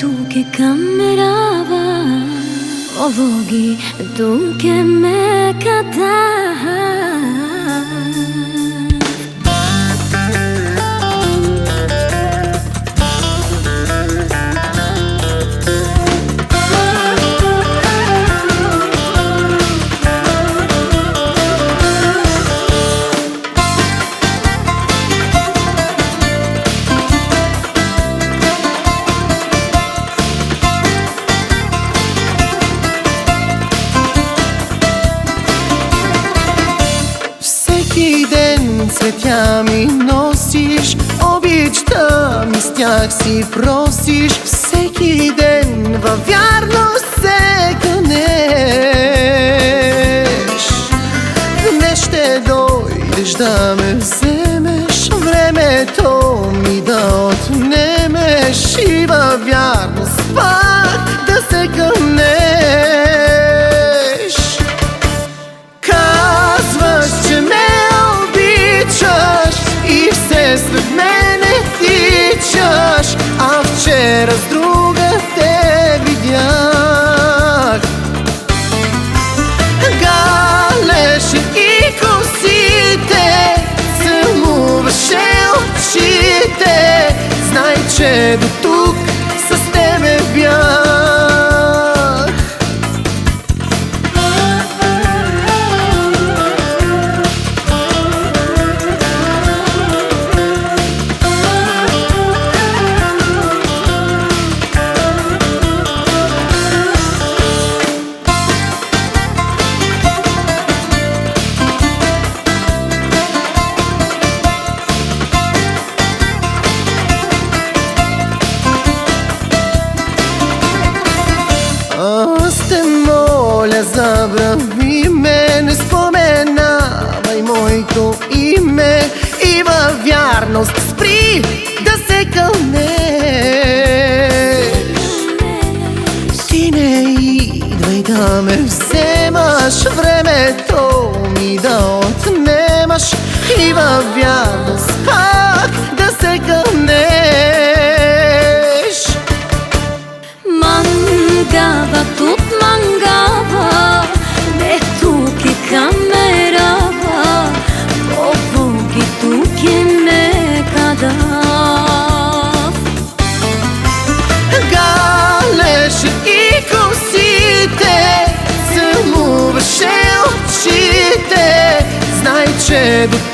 Tumke kamera Ovogi, dunque me kataha Всеки ден цветя ми носиш Обичта ми с тях си просиш. Всеки ден във вярност се кънеш Днес ще дойдеш да ме вземеш Времето ми да отнемеш. И във вярност пак да се кънеш chego, tu забрави ме, не споменавай моето име и във вярност спри да се кълнеш. Ти не идвай да ме вземаш, времето ми да отнемаш и във вярност chego.